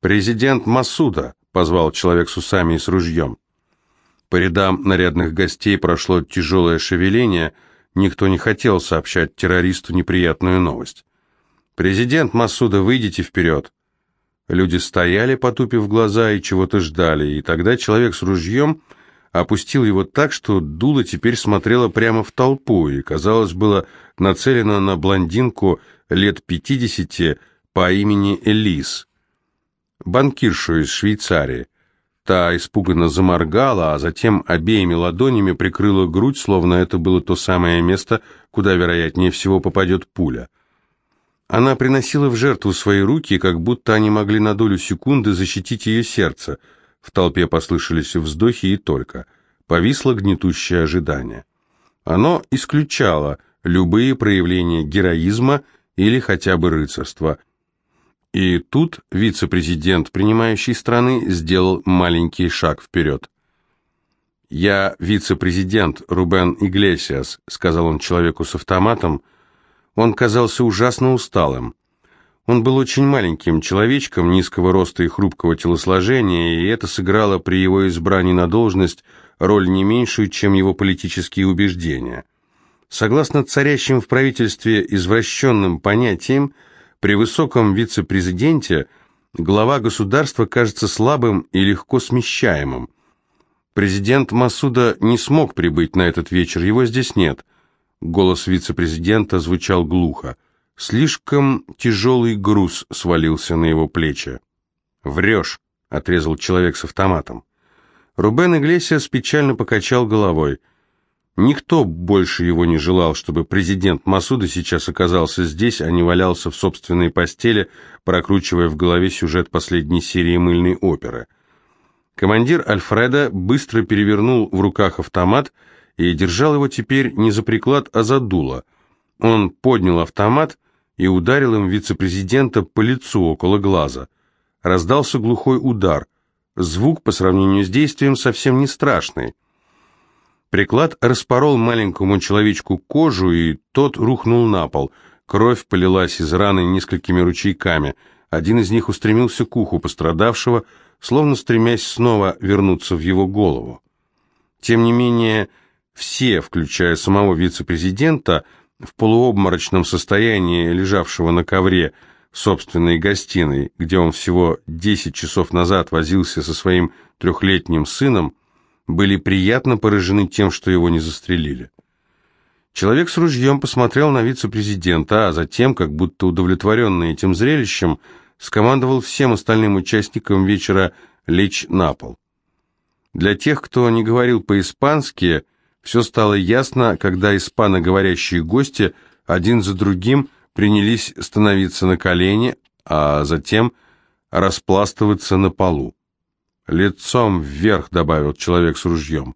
«Президент Масуда», — позвал человек с усами и с ружьем. По рядам нарядных гостей прошло тяжелое шевеление, никто не хотел сообщать террористу неприятную новость. «Президент Масуда, выйдите вперед!» Люди стояли, потупив глаза, и чего-то ждали, и тогда человек с ружьем опустил его так, что дуло теперь смотрело прямо в толпу, и, казалось, было нацелено на блондинку лет пятидесяти по имени Элис, банкиршу из Швейцарии. Та испуганно заморгала, а затем обеими ладонями прикрыла грудь, словно это было то самое место, куда, вероятнее всего, попадет пуля. Она приносила в жертву свои руки, как будто они могли на долю секунды защитить ее сердце. В толпе послышались вздохи и только. Повисло гнетущее ожидание. Оно исключало любые проявления героизма или хотя бы рыцарства, и тут вице-президент принимающей страны сделал маленький шаг вперед. «Я вице-президент Рубен Иглесиас», — сказал он человеку с автоматом. Он казался ужасно усталым. Он был очень маленьким человечком, низкого роста и хрупкого телосложения, и это сыграло при его избрании на должность роль не меньшую, чем его политические убеждения. Согласно царящим в правительстве извращенным понятиям, при высоком вице-президенте глава государства кажется слабым и легко смещаемым. Президент Масуда не смог прибыть на этот вечер, его здесь нет. Голос вице-президента звучал глухо. Слишком тяжелый груз свалился на его плечи. «Врешь», — отрезал человек с автоматом. Рубен Иглесиас печально покачал головой. Никто больше его не желал, чтобы президент Масуда сейчас оказался здесь, а не валялся в собственной постели, прокручивая в голове сюжет последней серии мыльной оперы. Командир Альфреда быстро перевернул в руках автомат и держал его теперь не за приклад, а за дуло. Он поднял автомат и ударил им вице-президента по лицу около глаза. Раздался глухой удар. Звук по сравнению с действием совсем не страшный. Приклад распорол маленькому человечку кожу, и тот рухнул на пол. Кровь полилась из раны несколькими ручейками. Один из них устремился к уху пострадавшего, словно стремясь снова вернуться в его голову. Тем не менее, все, включая самого вице-президента, в полуобморочном состоянии, лежавшего на ковре собственной гостиной, где он всего 10 часов назад возился со своим трехлетним сыном, были приятно поражены тем, что его не застрелили. Человек с ружьем посмотрел на вице-президента, а затем, как будто удовлетворенный этим зрелищем, скомандовал всем остальным участникам вечера лечь на пол. Для тех, кто не говорил по-испански, все стало ясно, когда испаноговорящие гости один за другим принялись становиться на колени, а затем распластываться на полу. «Лицом вверх», — добавил человек с ружьем.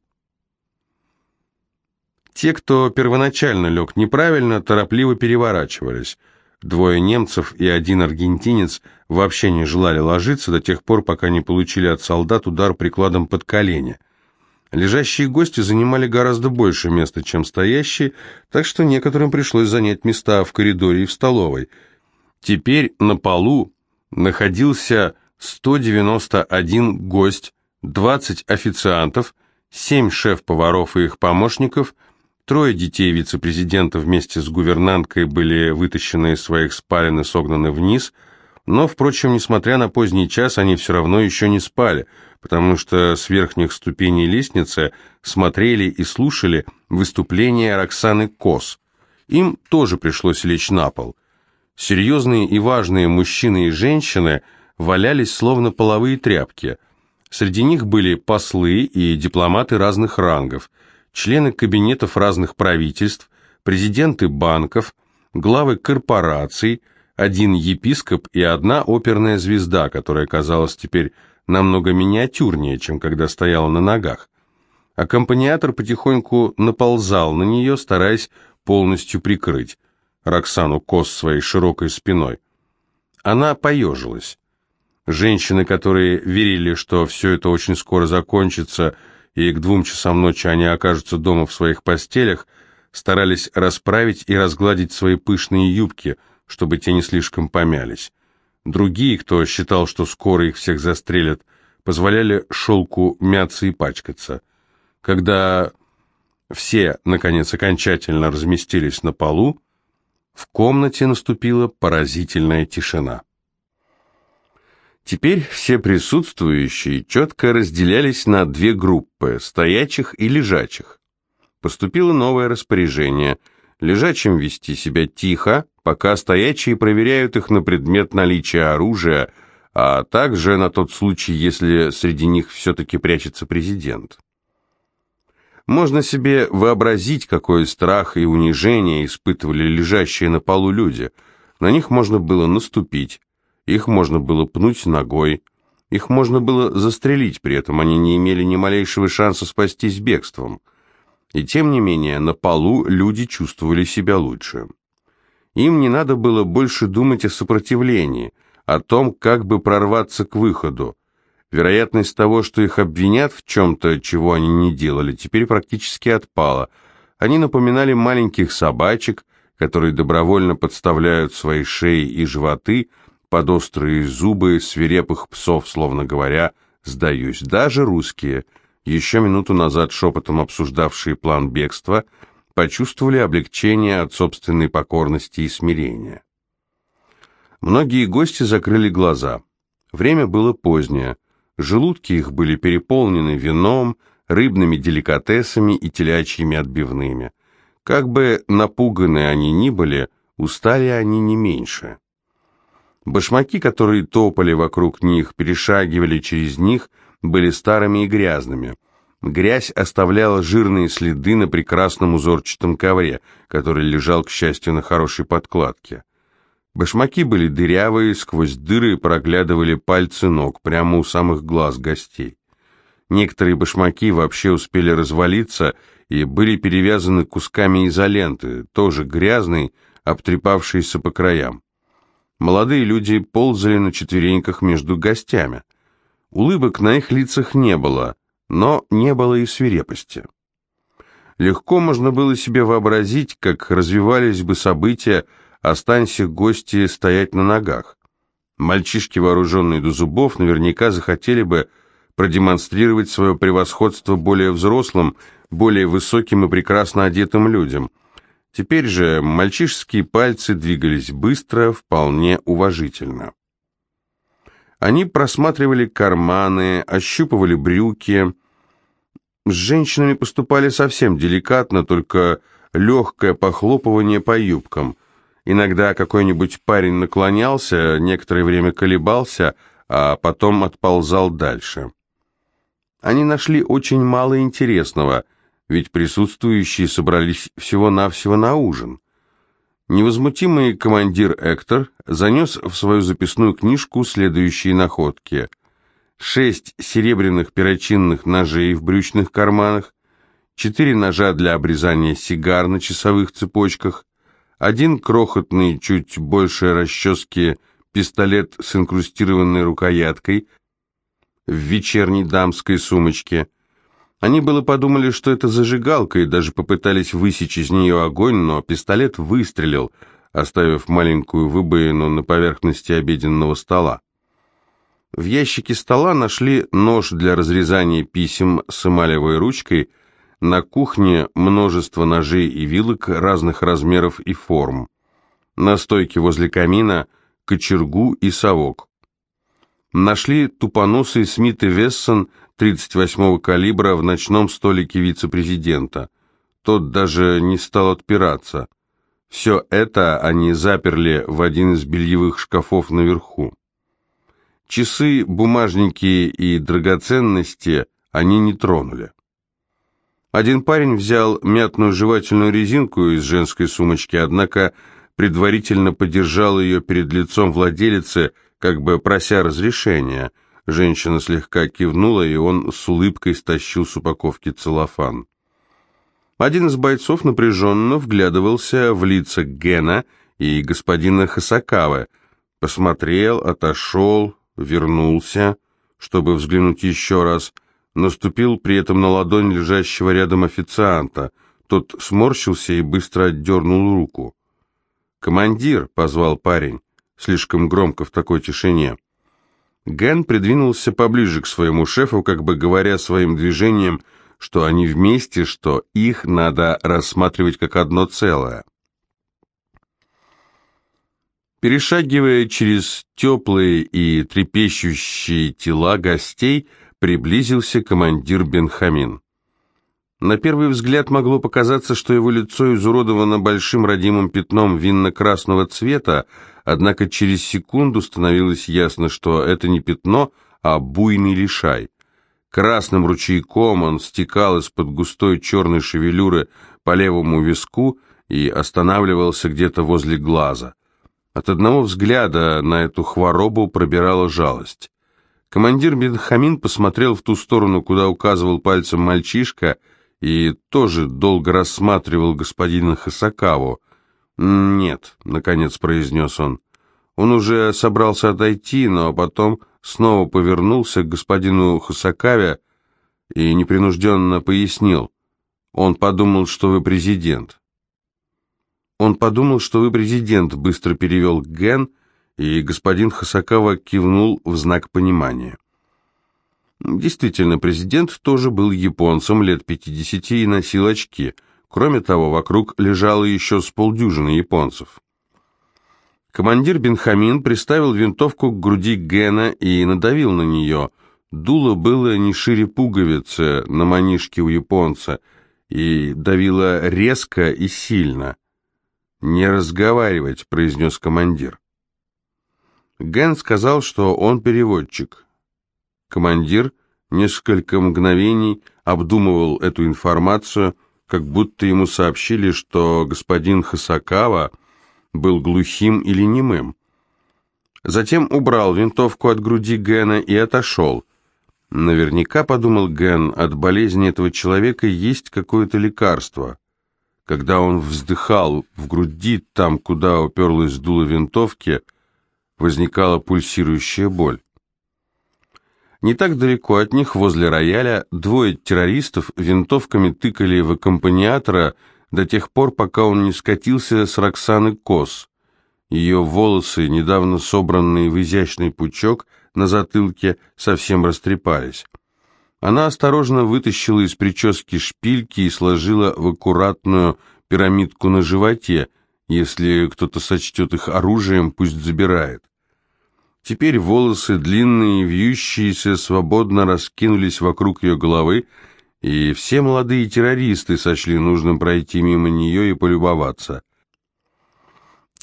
Те, кто первоначально лег неправильно, торопливо переворачивались. Двое немцев и один аргентинец вообще не желали ложиться до тех пор, пока не получили от солдат удар прикладом под колени. Лежащие гости занимали гораздо больше места, чем стоящие, так что некоторым пришлось занять места в коридоре и в столовой. Теперь на полу находился 191 гость, 20 официантов, 7 шеф-поваров и их помощников, трое детей вице-президента вместе с гувернанткой были вытащены из своих спален и согнаны вниз, но, впрочем, несмотря на поздний час, они все равно еще не спали, потому что с верхних ступеней лестницы смотрели и слушали выступление Роксаны Кос. Им тоже пришлось лечь на пол. Серьезные и важные мужчины и женщины – валялись словно половые тряпки. Среди них были послы и дипломаты разных рангов, члены кабинетов разных правительств, президенты банков, главы корпораций, один епископ и одна оперная звезда, которая казалась теперь намного миниатюрнее, чем когда стояла на ногах. Аккомпаниатор потихоньку наползал на нее, стараясь полностью прикрыть Роксану Кос своей широкой спиной. Она поежилась. Женщины, которые верили, что все это очень скоро закончится, и к двум часам ночи они окажутся дома в своих постелях, старались расправить и разгладить свои пышные юбки, чтобы те не слишком помялись. Другие, кто считал, что скоро их всех застрелят, позволяли шелку мяться и пачкаться. Когда все, наконец, окончательно разместились на полу, в комнате наступила поразительная тишина. Теперь все присутствующие четко разделялись на две группы, стоячих и лежачих. Поступило новое распоряжение – лежачим вести себя тихо, пока стоячие проверяют их на предмет наличия оружия, а также на тот случай, если среди них все-таки прячется президент. Можно себе вообразить, какой страх и унижение испытывали лежащие на полу люди. На них можно было наступить, их можно было пнуть ногой, их можно было застрелить, при этом они не имели ни малейшего шанса спастись бегством. И тем не менее, на полу люди чувствовали себя лучше. Им не надо было больше думать о сопротивлении, о том, как бы прорваться к выходу. Вероятность того, что их обвинят в чем-то, чего они не делали, теперь практически отпала. Они напоминали маленьких собачек, которые добровольно подставляют свои шеи и животы под острые зубы свирепых псов, словно говоря «сдаюсь». Даже русские – еще минуту назад шепотом обсуждавшие план бегства, почувствовали облегчение от собственной покорности и смирения. Многие гости закрыли глаза. Время было позднее. Желудки их были переполнены вином, рыбными деликатесами и телячьими отбивными. Как бы напуганы они ни были, устали они не меньше. Башмаки, которые топали вокруг них, перешагивали через них – были старыми и грязными. Грязь оставляла жирные следы на прекрасном узорчатом ковре, который лежал, к счастью, на хорошей подкладке. Башмаки были дырявые, сквозь дыры проглядывали пальцы ног, прямо у самых глаз гостей. Некоторые башмаки вообще успели развалиться и были перевязаны кусками изоленты, тоже грязной, обтрепавшейся по краям. Молодые люди ползали на четвереньках между гостями. Улыбок на их лицах не было, но не было и свирепости. Легко можно было себе вообразить, как развивались бы события, останься гости стоять на ногах. Мальчишки, вооруженные до зубов, наверняка захотели бы продемонстрировать свое превосходство более взрослым, более высоким и прекрасно одетым людям. Теперь же мальчишеские пальцы двигались быстро, вполне уважительно. Они просматривали карманы, ощупывали брюки. С женщинами поступали совсем деликатно, только легкое похлопывание по юбкам. Иногда какой-нибудь парень наклонялся, некоторое время колебался, а потом отползал дальше. Они нашли очень мало интересного, ведь присутствующие собрались всего-навсего на ужин. Невозмутимый командир Эктор занес в свою записную книжку следующие находки. Шесть серебряных перочинных ножей в брючных карманах, четыре ножа для обрезания сигар на часовых цепочках, один крохотный, чуть больше расчески, пистолет с инкрустированной рукояткой в вечерней дамской сумочке – они было подумали, что это зажигалка, и даже попытались высечь из нее огонь, но пистолет выстрелил, оставив маленькую выбоину на поверхности обеденного стола. В ящике стола нашли нож для разрезания писем с эмалевой ручкой, на кухне множество ножей и вилок разных размеров и форм. На стойке возле камина кочергу и совок. Нашли тупоносый Смит и Вессон – 38-го калибра в ночном столике вице-президента. Тот даже не стал отпираться. Все это они заперли в один из бельевых шкафов наверху. Часы, бумажники и драгоценности они не тронули. Один парень взял мятную жевательную резинку из женской сумочки, однако предварительно подержал ее перед лицом владелицы, как бы прося разрешения – Женщина слегка кивнула, и он с улыбкой стащил с упаковки целлофан. Один из бойцов напряженно вглядывался в лица Гена и господина Хасакавы, посмотрел, отошел, вернулся, чтобы взглянуть еще раз, наступил при этом на ладонь лежащего рядом официанта. Тот сморщился и быстро отдернул руку. «Командир», — позвал парень, слишком громко в такой тишине. Ген придвинулся поближе к своему шефу, как бы говоря своим движением, что они вместе, что их надо рассматривать как одно целое. Перешагивая через теплые и трепещущие тела гостей, приблизился командир Бенхамин. На первый взгляд могло показаться, что его лицо изуродовано большим родимым пятном винно-красного цвета, однако через секунду становилось ясно, что это не пятно, а буйный лишай. Красным ручейком он стекал из-под густой черной шевелюры по левому виску и останавливался где-то возле глаза. От одного взгляда на эту хворобу пробирала жалость. Командир Бенхамин посмотрел в ту сторону, куда указывал пальцем мальчишка, и тоже долго рассматривал господина Хасакаву. «Нет», — наконец произнес он. Он уже собрался отойти, но потом снова повернулся к господину Хасакаве и непринужденно пояснил. «Он подумал, что вы президент». «Он подумал, что вы президент», — быстро перевел Ген, и господин Хасакава кивнул в знак понимания. Действительно, президент тоже был японцем лет 50 и носил очки. Кроме того, вокруг лежало еще с полдюжины японцев. Командир Бенхамин приставил винтовку к груди Гена и надавил на нее. Дуло было не шире пуговицы на манишке у японца и давило резко и сильно. «Не разговаривать», — произнес командир. Ген сказал, что он переводчик. Командир несколько мгновений обдумывал эту информацию, как будто ему сообщили, что господин Хасакава был глухим или немым. Затем убрал винтовку от груди Гена и отошел. Наверняка, подумал Ген, от болезни этого человека есть какое-то лекарство. Когда он вздыхал, в груди, там, куда уперлась дуло винтовки, возникала пульсирующая боль. Не так далеко от них, возле рояля, двое террористов винтовками тыкали в аккомпаниатора до тех пор, пока он не скатился с Роксаны Кос. Ее волосы, недавно собранные в изящный пучок на затылке, совсем растрепались. Она осторожно вытащила из прически шпильки и сложила в аккуратную пирамидку на животе. Если кто-то сочтет их оружием, пусть забирает. Теперь волосы, длинные, вьющиеся, свободно раскинулись вокруг ее головы, и все молодые террористы сочли нужным пройти мимо нее и полюбоваться.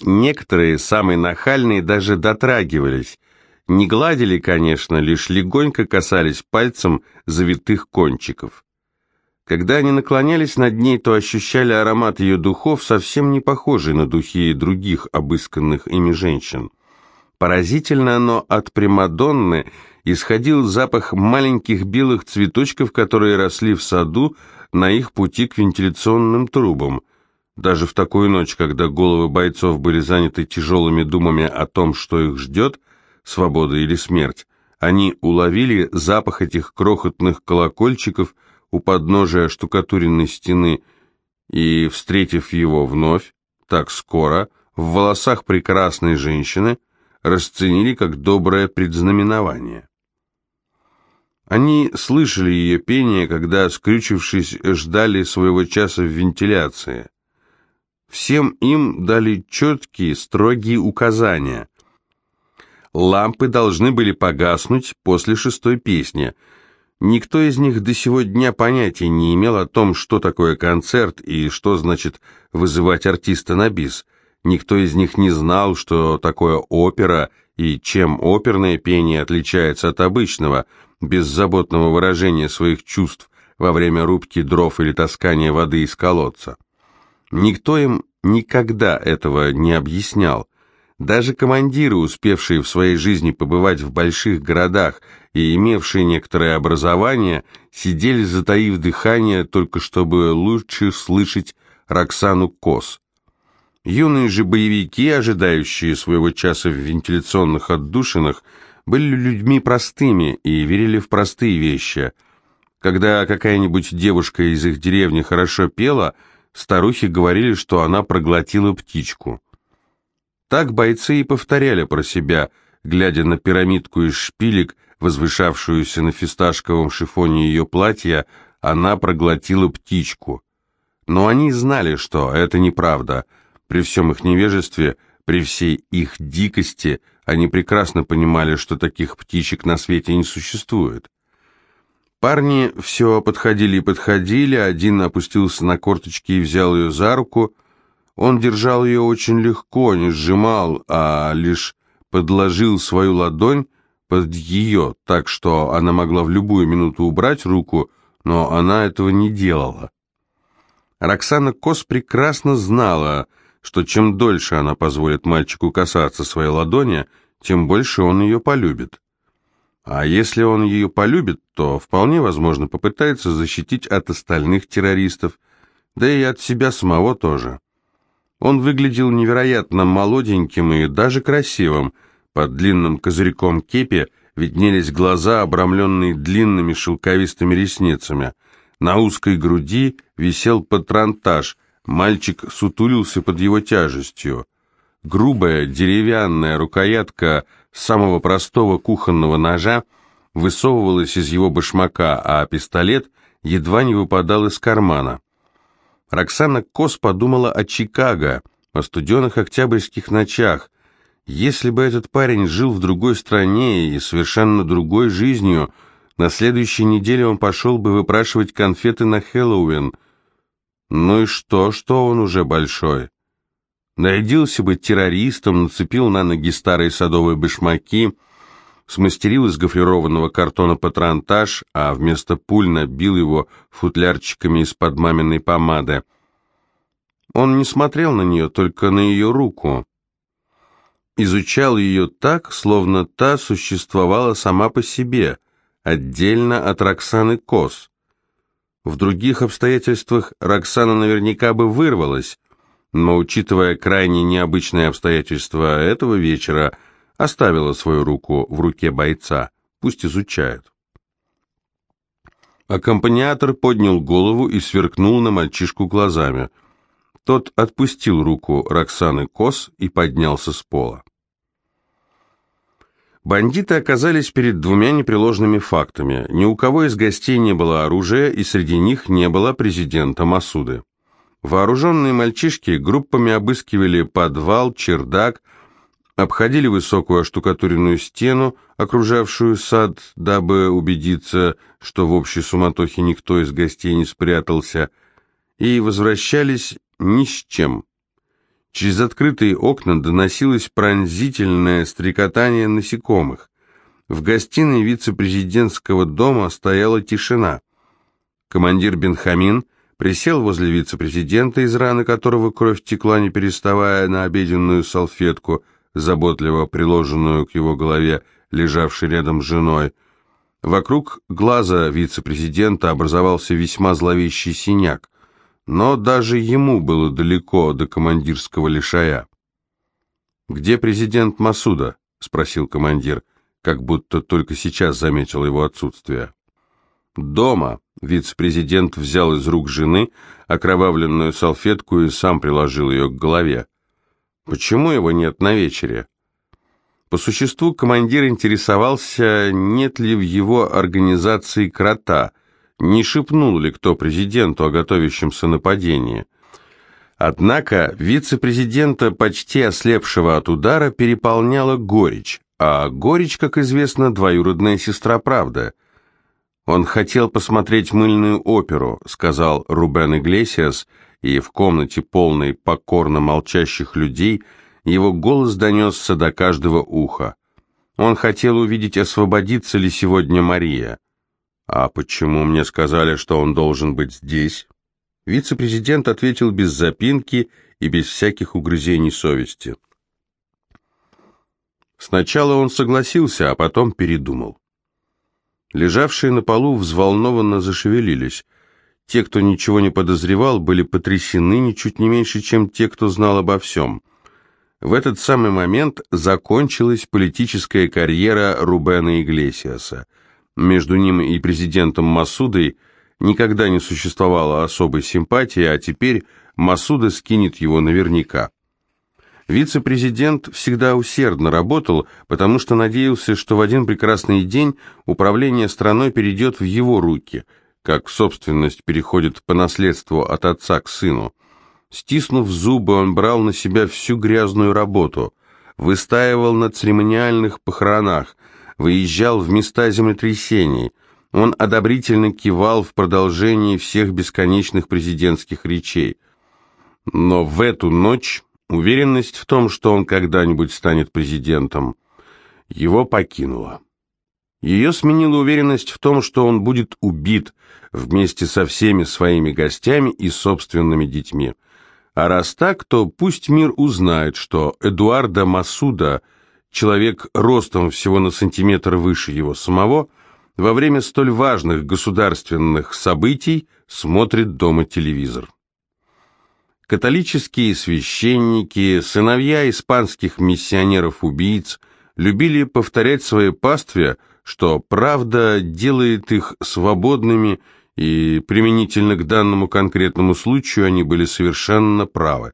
Некоторые, самые нахальные, даже дотрагивались. Не гладили, конечно, лишь легонько касались пальцем завитых кончиков. Когда они наклонялись над ней, то ощущали аромат ее духов, совсем не похожий на духи других обысканных ими женщин. Поразительно, но от Примадонны исходил запах маленьких белых цветочков, которые росли в саду на их пути к вентиляционным трубам. Даже в такую ночь, когда головы бойцов были заняты тяжелыми думами о том, что их ждет, свобода или смерть, они уловили запах этих крохотных колокольчиков у подножия штукатуренной стены и, встретив его вновь, так скоро, в волосах прекрасной женщины – расценили как доброе предзнаменование. Они слышали ее пение, когда, скрючившись, ждали своего часа в вентиляции. Всем им дали четкие, строгие указания. Лампы должны были погаснуть после шестой песни. Никто из них до сего дня понятия не имел о том, что такое концерт и что значит вызывать артиста на бис – Никто из них не знал, что такое опера и чем оперное пение отличается от обычного, беззаботного выражения своих чувств во время рубки дров или таскания воды из колодца. Никто им никогда этого не объяснял. Даже командиры, успевшие в своей жизни побывать в больших городах и имевшие некоторое образование, сидели, затаив дыхание, только чтобы лучше слышать Роксану Кос. Юные же боевики, ожидающие своего часа в вентиляционных отдушинах, были людьми простыми и верили в простые вещи. Когда какая-нибудь девушка из их деревни хорошо пела, старухи говорили, что она проглотила птичку. Так бойцы и повторяли про себя, глядя на пирамидку из шпилек, возвышавшуюся на фисташковом шифоне ее платья, она проглотила птичку. Но они знали, что это неправда. При всем их невежестве, при всей их дикости, они прекрасно понимали, что таких птичек на свете не существует. Парни все подходили и подходили, один опустился на корточки и взял ее за руку. Он держал ее очень легко, не сжимал, а лишь подложил свою ладонь под ее, так что она могла в любую минуту убрать руку, но она этого не делала. Роксана Кос прекрасно знала, что чем дольше она позволит мальчику касаться своей ладони, тем больше он ее полюбит. А если он ее полюбит, то вполне возможно попытается защитить от остальных террористов, да и от себя самого тоже. Он выглядел невероятно молоденьким и даже красивым. Под длинным козырьком кепи виднелись глаза, обрамленные длинными шелковистыми ресницами. На узкой груди висел патронтаж, мальчик сутулился под его тяжестью. Грубая деревянная рукоятка самого простого кухонного ножа высовывалась из его башмака, а пистолет едва не выпадал из кармана. Роксана Кос подумала о Чикаго, о студенных октябрьских ночах. Если бы этот парень жил в другой стране и совершенно другой жизнью, на следующей неделе он пошел бы выпрашивать конфеты на Хэллоуин. Ну и что, что он уже большой? Нарядился бы террористом, нацепил на ноги старые садовые башмаки, смастерил из гофрированного картона патронтаж, а вместо пуль набил его футлярчиками из-под маминой помады. Он не смотрел на нее, только на ее руку. Изучал ее так, словно та существовала сама по себе, отдельно от Роксаны Кос. В других обстоятельствах Роксана наверняка бы вырвалась, но, учитывая крайне необычные обстоятельства этого вечера, оставила свою руку в руке бойца, пусть изучает. Аккомпаниатор поднял голову и сверкнул на мальчишку глазами. Тот отпустил руку Роксаны Кос и поднялся с пола. Бандиты оказались перед двумя непреложными фактами. Ни у кого из гостей не было оружия, и среди них не было президента Масуды. Вооруженные мальчишки группами обыскивали подвал, чердак, обходили высокую оштукатуренную стену, окружавшую сад, дабы убедиться, что в общей суматохе никто из гостей не спрятался, и возвращались ни с чем. Через открытые окна доносилось пронзительное стрекотание насекомых. В гостиной вице-президентского дома стояла тишина. Командир Бенхамин присел возле вице-президента, из раны которого кровь текла, не переставая на обеденную салфетку, заботливо приложенную к его голове, лежавшей рядом с женой. Вокруг глаза вице-президента образовался весьма зловещий синяк, но даже ему было далеко до командирского лишая. «Где президент Масуда?» — спросил командир, как будто только сейчас заметил его отсутствие. «Дома», Вице-президент взял из рук жены окровавленную салфетку и сам приложил ее к голове. Почему его нет на вечере? По существу командир интересовался, нет ли в его организации крота, не шепнул ли кто президенту о готовящемся нападении. Однако вице-президента, почти ослепшего от удара, переполняла горечь, а горечь, как известно, двоюродная сестра правда – «Он хотел посмотреть мыльную оперу», — сказал Рубен Иглесиас, и в комнате, полной покорно молчащих людей, его голос донесся до каждого уха. Он хотел увидеть, освободится ли сегодня Мария. «А почему мне сказали, что он должен быть здесь?» Вице-президент ответил без запинки и без всяких угрызений совести. Сначала он согласился, а потом передумал. Лежавшие на полу взволнованно зашевелились. Те, кто ничего не подозревал, были потрясены ничуть не меньше, чем те, кто знал обо всем. В этот самый момент закончилась политическая карьера Рубена Иглесиаса. Между ним и президентом Масудой никогда не существовало особой симпатии, а теперь Масуда скинет его наверняка. Вице-президент всегда усердно работал, потому что надеялся, что в один прекрасный день управление страной перейдет в его руки, как собственность переходит по наследству от отца к сыну. Стиснув зубы, он брал на себя всю грязную работу, выстаивал на церемониальных похоронах, выезжал в места землетрясений. Он одобрительно кивал в продолжении всех бесконечных президентских речей. Но в эту ночь Уверенность в том, что он когда-нибудь станет президентом, его покинула. Ее сменила уверенность в том, что он будет убит вместе со всеми своими гостями и собственными детьми. А раз так, то пусть мир узнает, что Эдуарда Масуда, человек ростом всего на сантиметр выше его самого, во время столь важных государственных событий смотрит дома телевизор. Католические священники, сыновья испанских миссионеров-убийц любили повторять своей пастве, что правда делает их свободными, и применительно к данному конкретному случаю они были совершенно правы.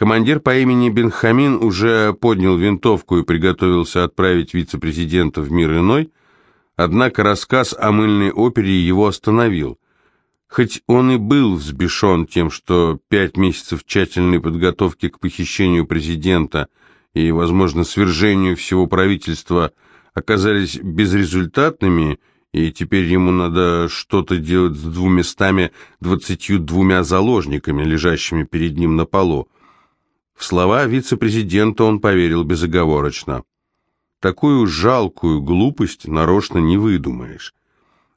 Командир по имени Бенхамин уже поднял винтовку и приготовился отправить вице-президента в мир иной, однако рассказ о мыльной опере его остановил – Хоть он и был взбешен тем, что пять месяцев тщательной подготовки к похищению президента и, возможно, свержению всего правительства оказались безрезультатными, и теперь ему надо что-то делать с двумястами двадцатью двумя заложниками, лежащими перед ним на полу. В слова вице-президента он поверил безоговорочно. Такую жалкую глупость нарочно не выдумаешь.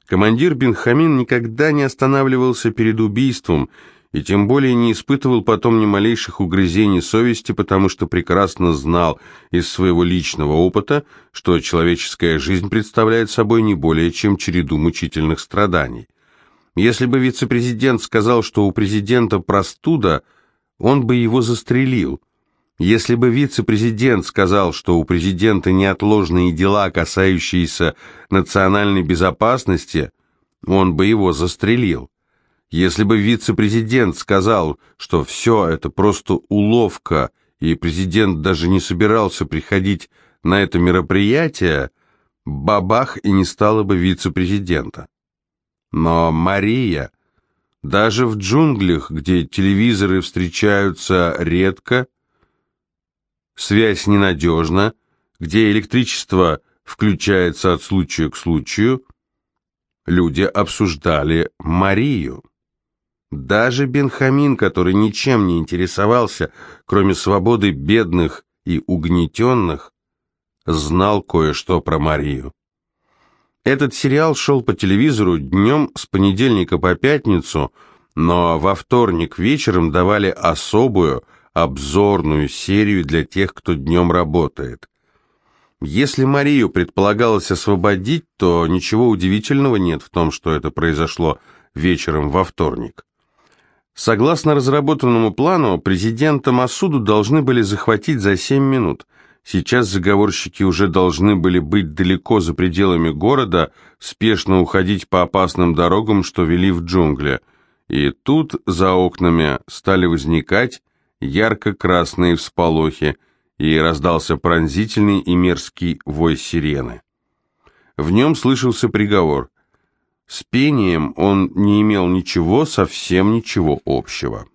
Командир Бенхамин никогда не останавливался перед убийством и тем более не испытывал потом ни малейших угрызений совести, потому что прекрасно знал из своего личного опыта, что человеческая жизнь представляет собой не более чем череду мучительных страданий. Если бы вице-президент сказал, что у президента простуда, он бы его застрелил – если бы вице-президент сказал, что у президента неотложные дела, касающиеся национальной безопасности, он бы его застрелил. Если бы вице-президент сказал, что все это просто уловка, и президент даже не собирался приходить на это мероприятие, бабах и не стало бы вице-президента. Но Мария, даже в джунглях, где телевизоры встречаются редко, связь ненадежна, где электричество включается от случая к случаю, люди обсуждали Марию. Даже Бенхамин, который ничем не интересовался, кроме свободы бедных и угнетенных, знал кое-что про Марию. Этот сериал шел по телевизору днем с понедельника по пятницу, но во вторник вечером давали особую, обзорную серию для тех, кто днем работает. Если Марию предполагалось освободить, то ничего удивительного нет в том, что это произошло вечером во вторник. Согласно разработанному плану, президента Масуду должны были захватить за 7 минут. Сейчас заговорщики уже должны были быть далеко за пределами города, спешно уходить по опасным дорогам, что вели в джунгли. И тут за окнами стали возникать ярко-красные всполохи, и раздался пронзительный и мерзкий вой сирены. В нем слышался приговор. С пением он не имел ничего, совсем ничего общего.